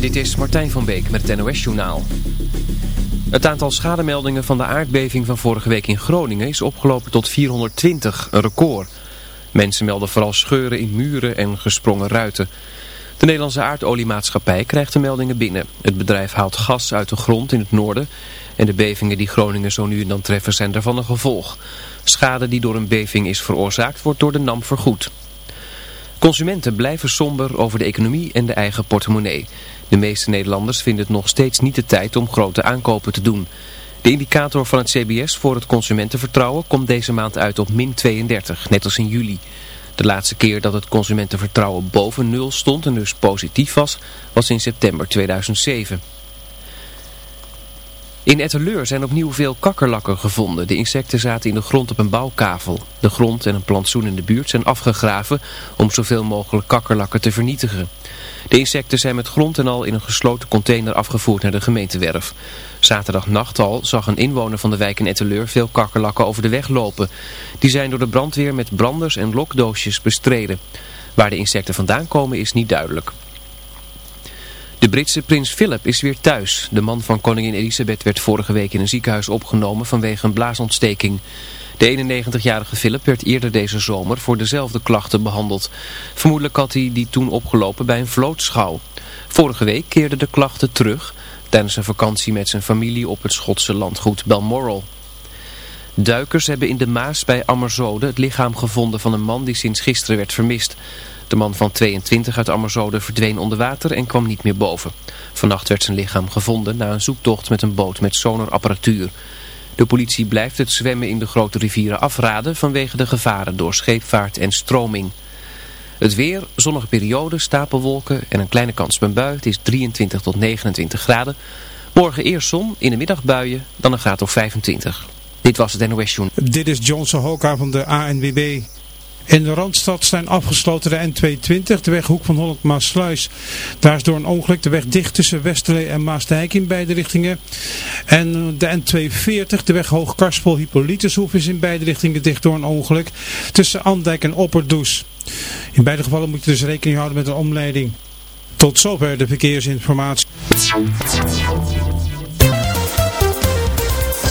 Dit is Martijn van Beek met het NOS-journaal. Het aantal schademeldingen van de aardbeving van vorige week in Groningen is opgelopen tot 420, een record. Mensen melden vooral scheuren in muren en gesprongen ruiten. De Nederlandse aardoliemaatschappij krijgt de meldingen binnen. Het bedrijf haalt gas uit de grond in het noorden en de bevingen die Groningen zo nu en dan treffen zijn daarvan een gevolg. Schade die door een beving is veroorzaakt wordt door de NAM vergoed. Consumenten blijven somber over de economie en de eigen portemonnee. De meeste Nederlanders vinden het nog steeds niet de tijd om grote aankopen te doen. De indicator van het CBS voor het consumentenvertrouwen komt deze maand uit op min 32, net als in juli. De laatste keer dat het consumentenvertrouwen boven nul stond en dus positief was, was in september 2007. In Etteleur zijn opnieuw veel kakkerlakken gevonden. De insecten zaten in de grond op een bouwkavel. De grond en een plantsoen in de buurt zijn afgegraven om zoveel mogelijk kakkerlakken te vernietigen. De insecten zijn met grond en al in een gesloten container afgevoerd naar de gemeentewerf. Zaterdagnacht al zag een inwoner van de wijk in Etteleur veel kakkerlakken over de weg lopen. Die zijn door de brandweer met branders en lokdoosjes bestreden. Waar de insecten vandaan komen is niet duidelijk. De Britse prins Philip is weer thuis. De man van koningin Elisabeth werd vorige week in een ziekenhuis opgenomen vanwege een blaasontsteking. De 91-jarige Philip werd eerder deze zomer voor dezelfde klachten behandeld. Vermoedelijk had hij die toen opgelopen bij een vlootschouw. Vorige week keerden de klachten terug tijdens een vakantie met zijn familie op het Schotse landgoed Balmoral. Duikers hebben in de Maas bij Ammerzode het lichaam gevonden van een man die sinds gisteren werd vermist. De man van 22 uit Ammerzode verdween onder water en kwam niet meer boven. Vannacht werd zijn lichaam gevonden na een zoektocht met een boot met sonarapparatuur. De politie blijft het zwemmen in de grote rivieren afraden vanwege de gevaren door scheepvaart en stroming. Het weer, zonnige periode, stapelwolken en een kleine kans op een bui. Het is 23 tot 29 graden. Morgen eerst zon, in de middag buien, dan een graad of 25. Dit was het NOS. Dit is Johnson Hoka van de ANWB. In de Randstad zijn afgesloten de N220, de weg Hoek van Holland-Maasluis. Daar is door een ongeluk de weg dicht tussen Westerlee en Maasdijk in beide richtingen. En de N240, de weg Hoog-Karspel-Hippolytushoef is in beide richtingen dicht door een ongeluk tussen Andijk en Opperdoes. In beide gevallen moet je dus rekening houden met een omleiding. Tot zover de verkeersinformatie.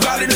got it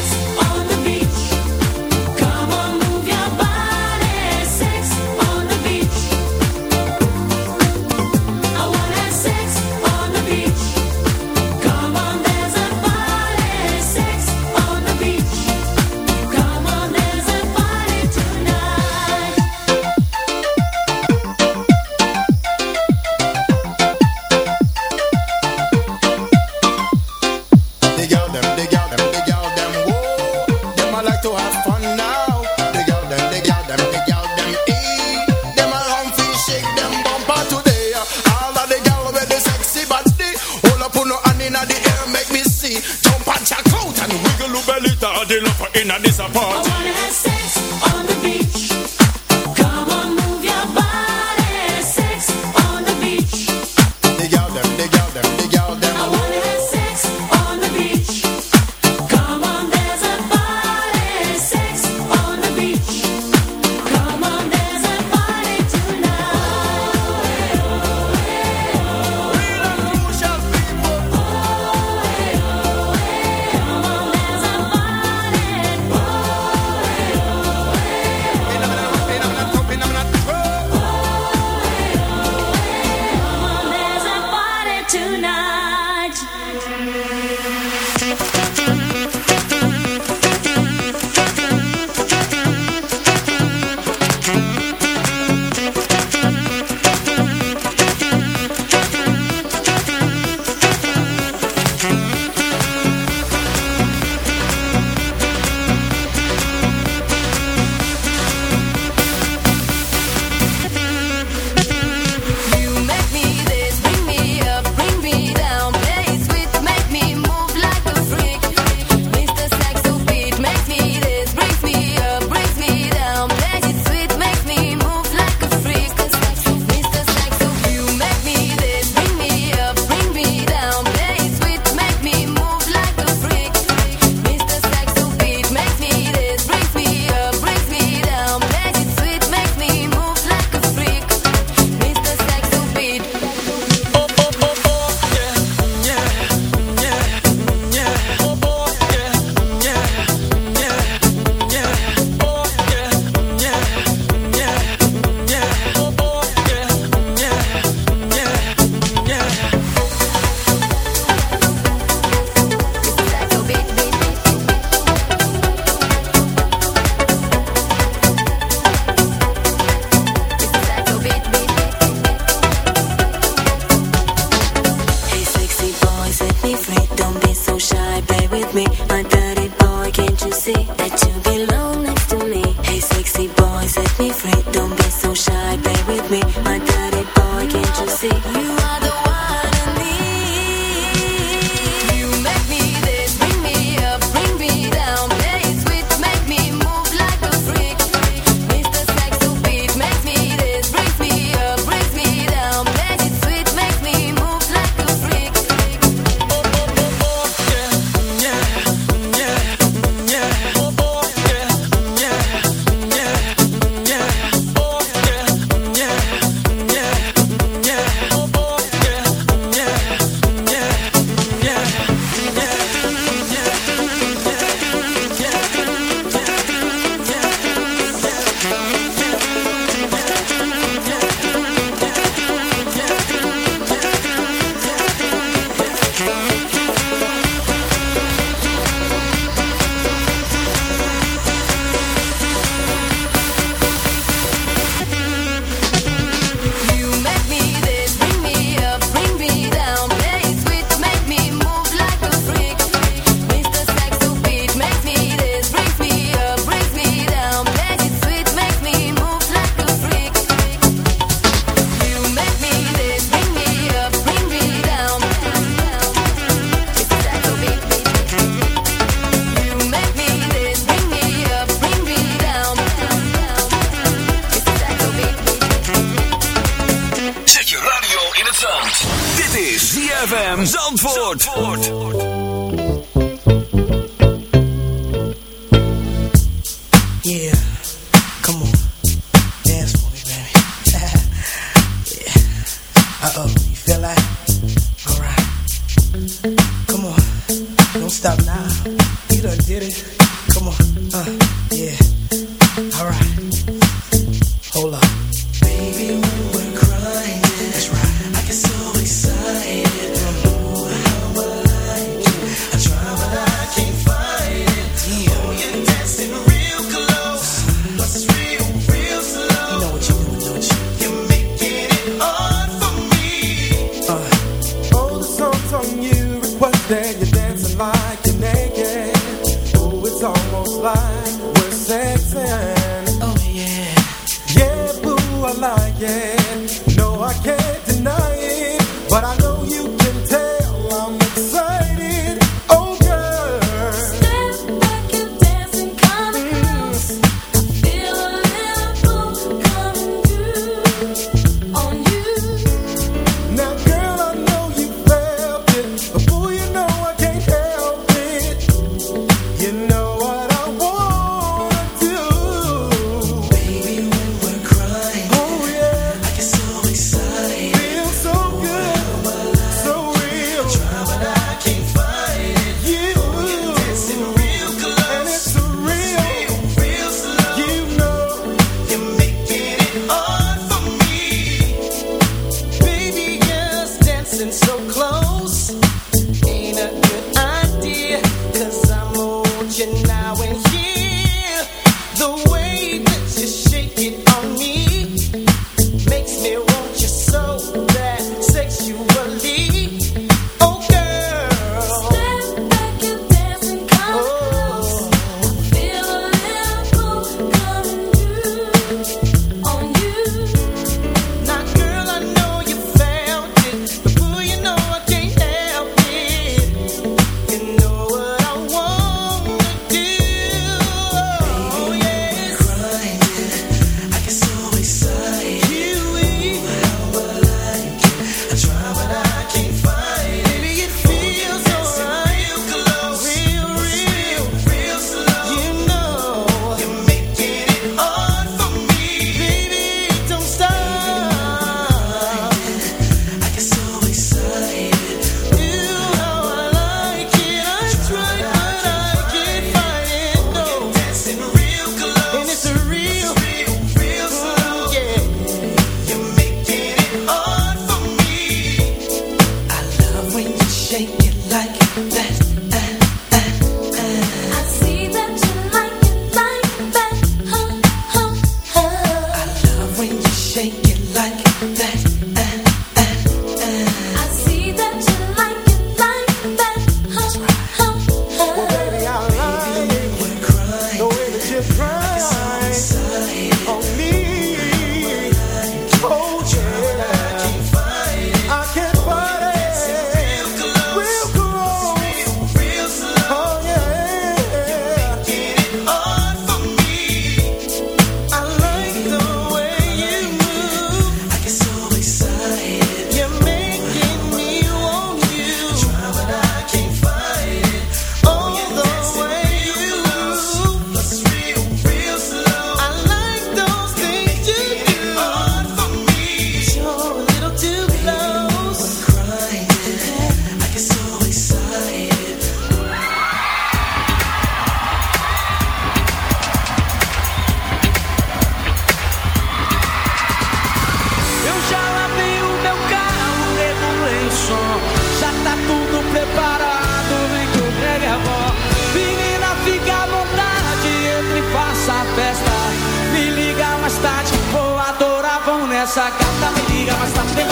esa gata me diga bastante.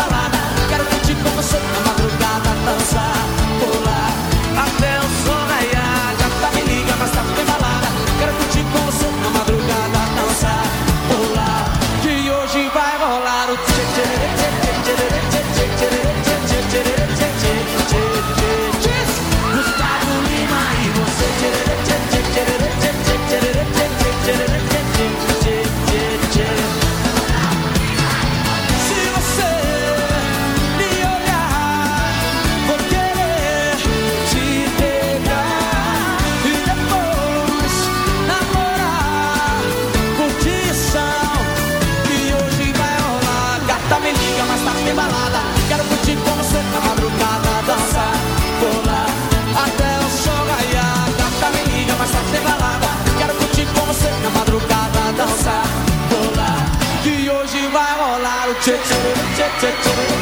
touch it.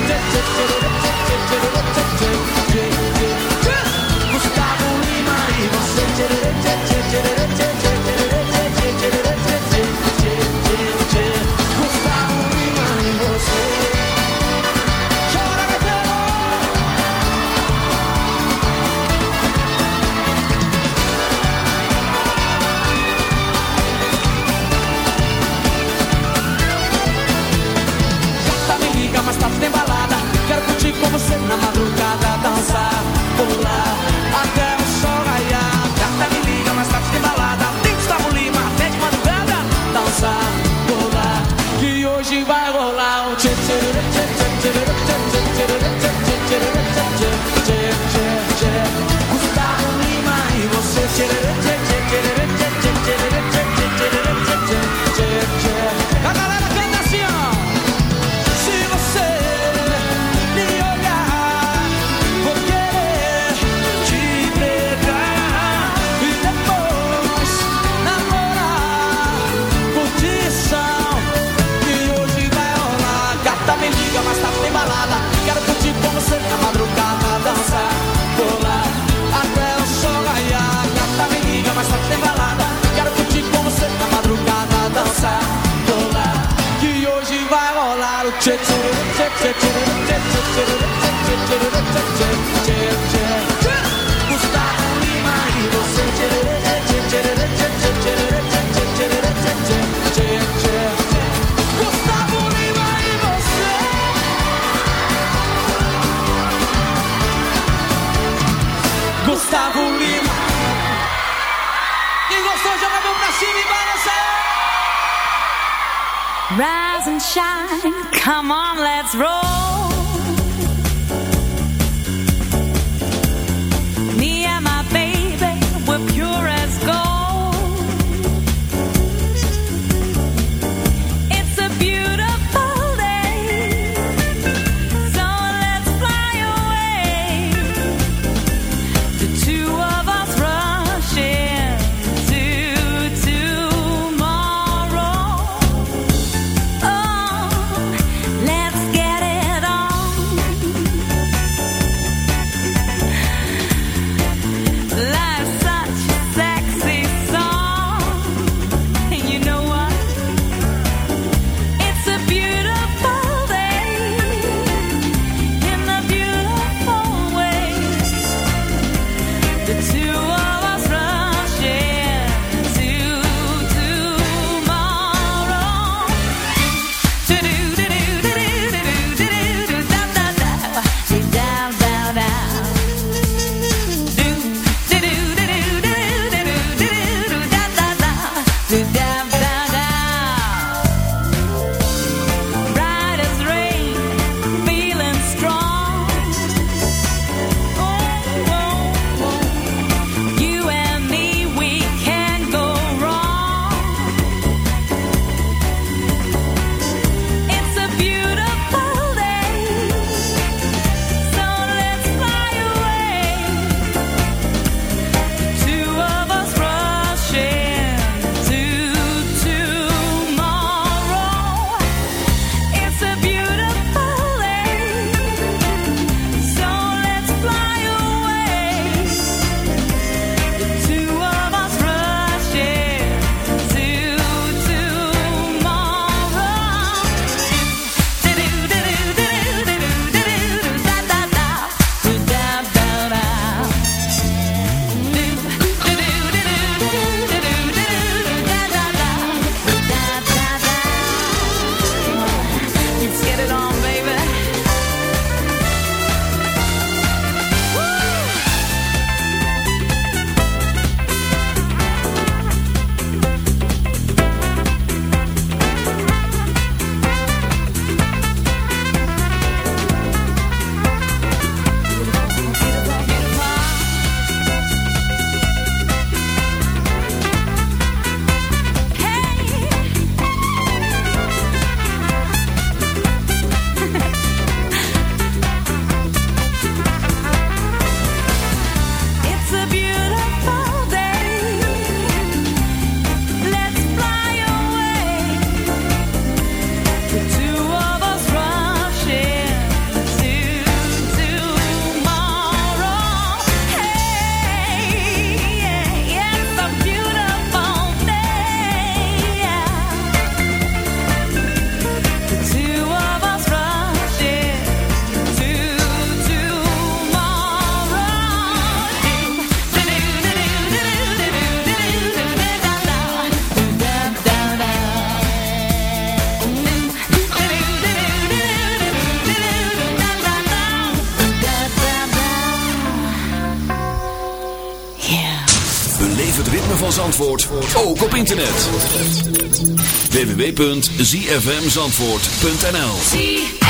www.zfmzandvoort.nl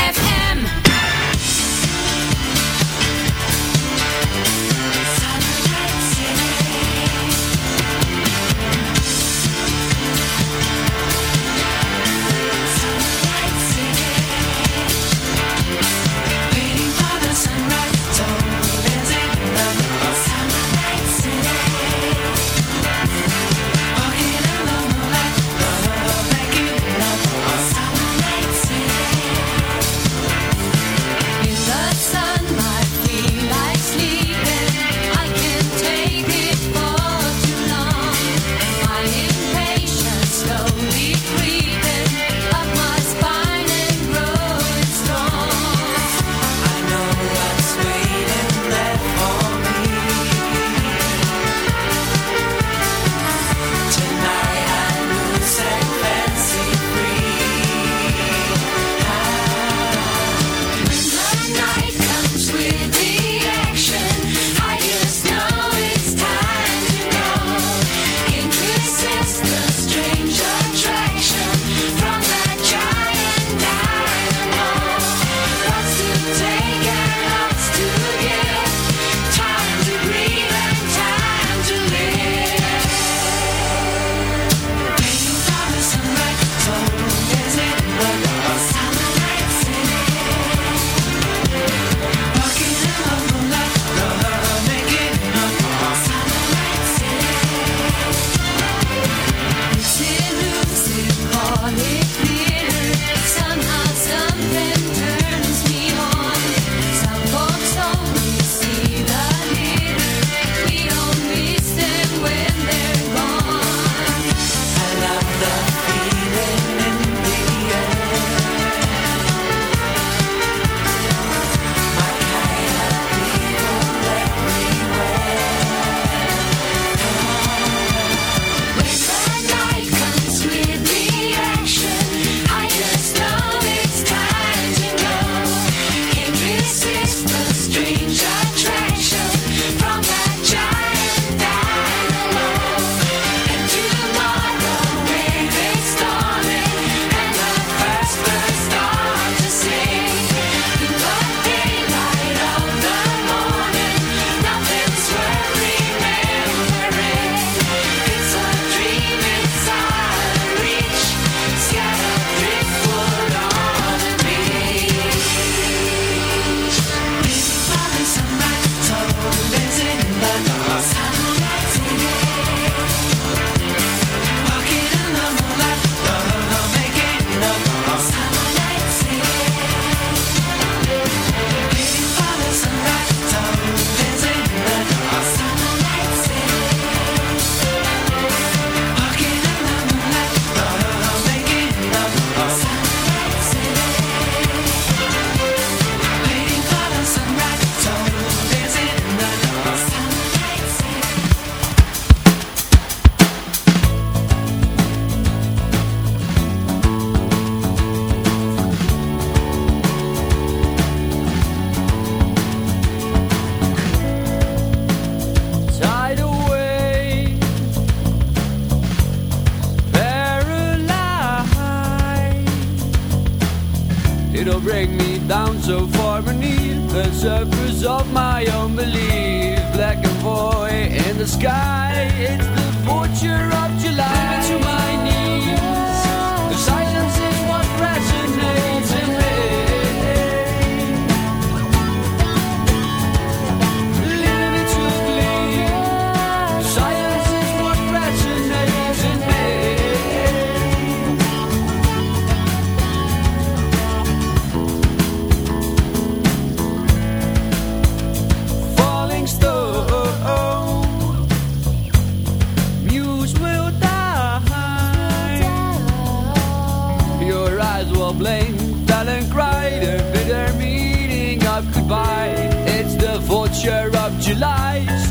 all blame. Fell and cried a bitter meaning of goodbye. It's the vulture of July.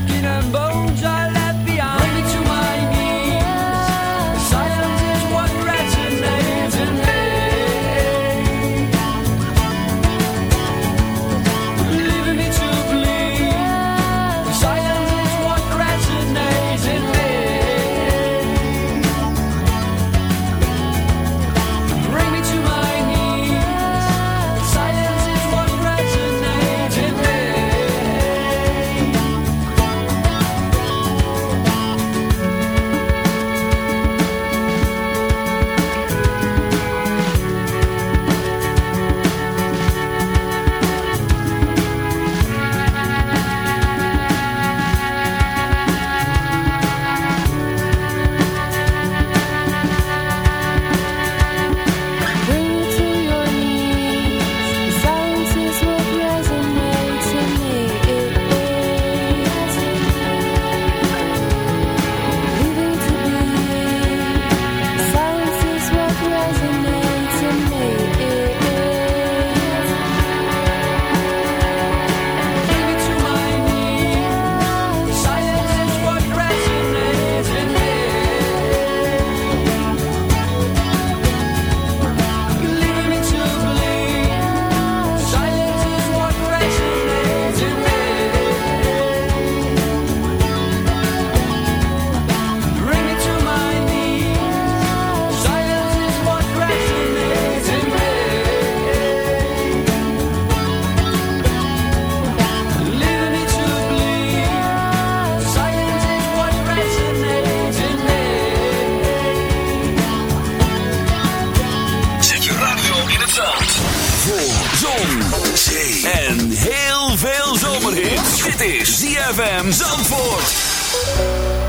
Is ZFM Zandvoort.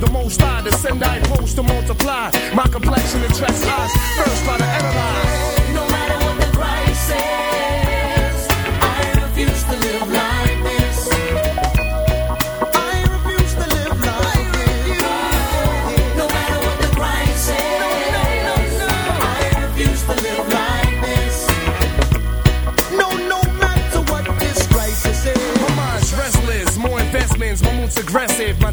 the most I descend I post to multiply. My complexion attracts eyes, first. by the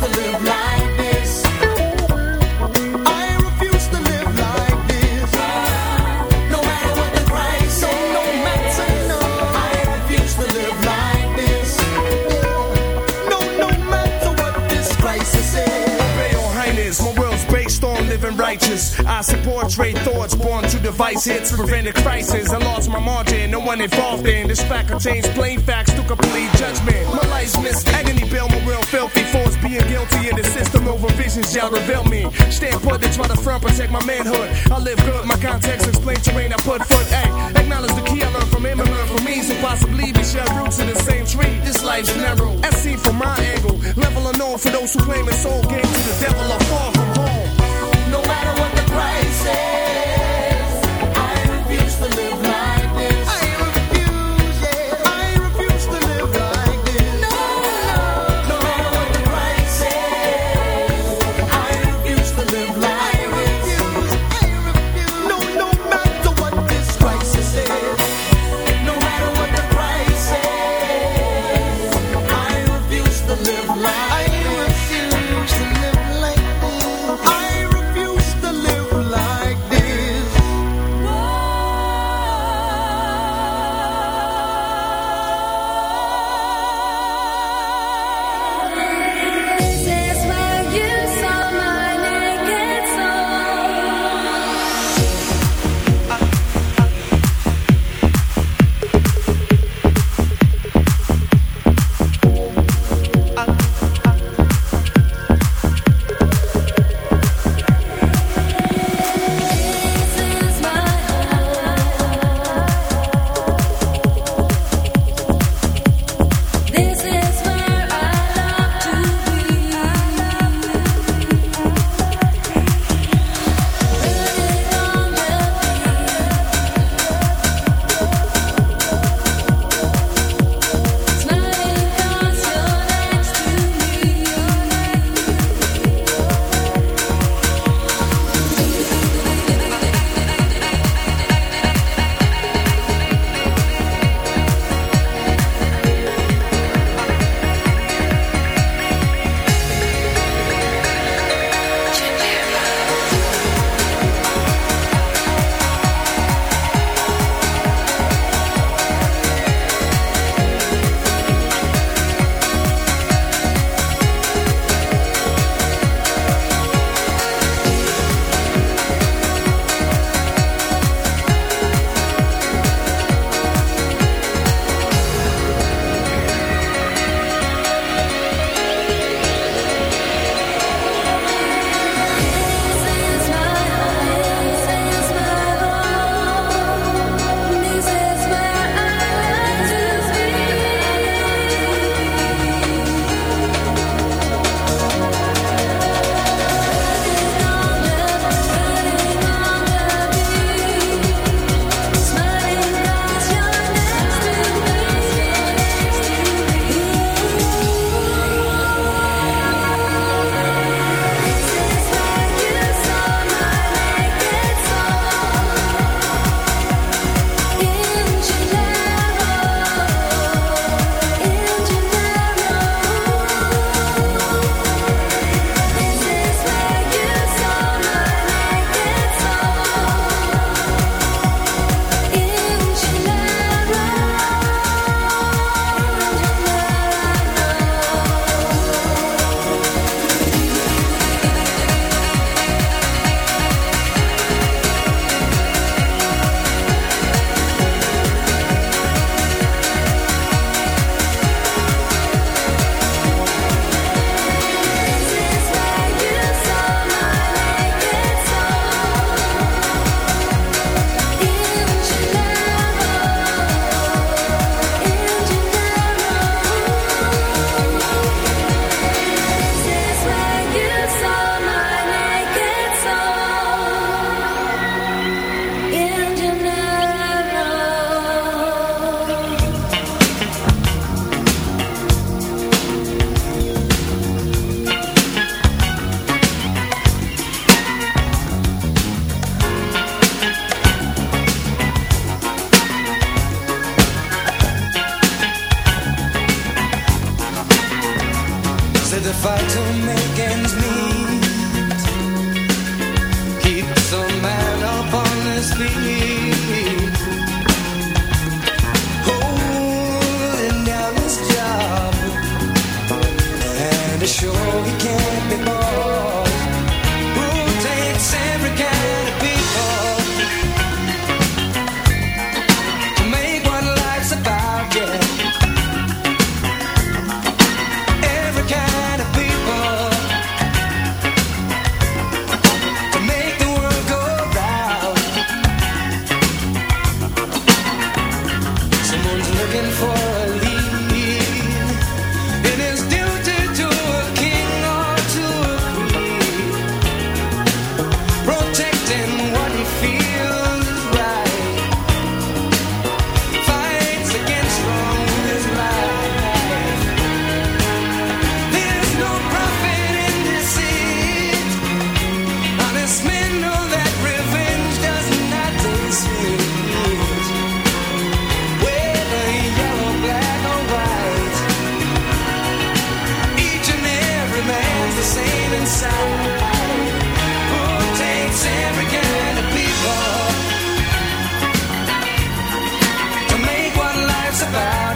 to live like righteous. portray thoughts born to device hits, prevent a crisis. I lost my margin, no one involved in. This fact contains plain facts to complete judgment. My life's missed agony, bill, my real filthy. Force being guilty in the system over visions, y'all reveal me. Stand put, they try to front, protect my manhood. I live good, my context explain terrain, I put foot, ay. Acknowledge the key I learned from him and learn from me. So possibly we share roots in the same tree. This life's narrow, as seen from my angle. Level unknown for those who claim it's all game to the devil or far from home. No matter what the price say.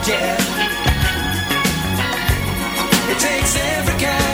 yeah. It takes every kind.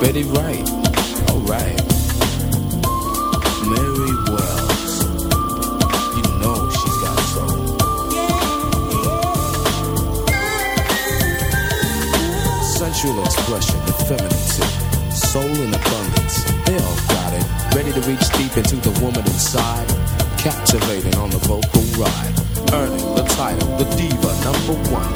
Betty Wright. Alright. Mary Wells. You know she's got soul. Sensual expression, femininity, soul in abundance. They all got it. Ready to reach deep into the woman inside. Captivating on the vocal ride. Earning the title, the diva number one.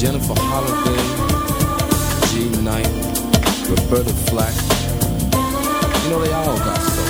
Jennifer Holliday, G. Knight, Roberta Flack, you know they all got soul.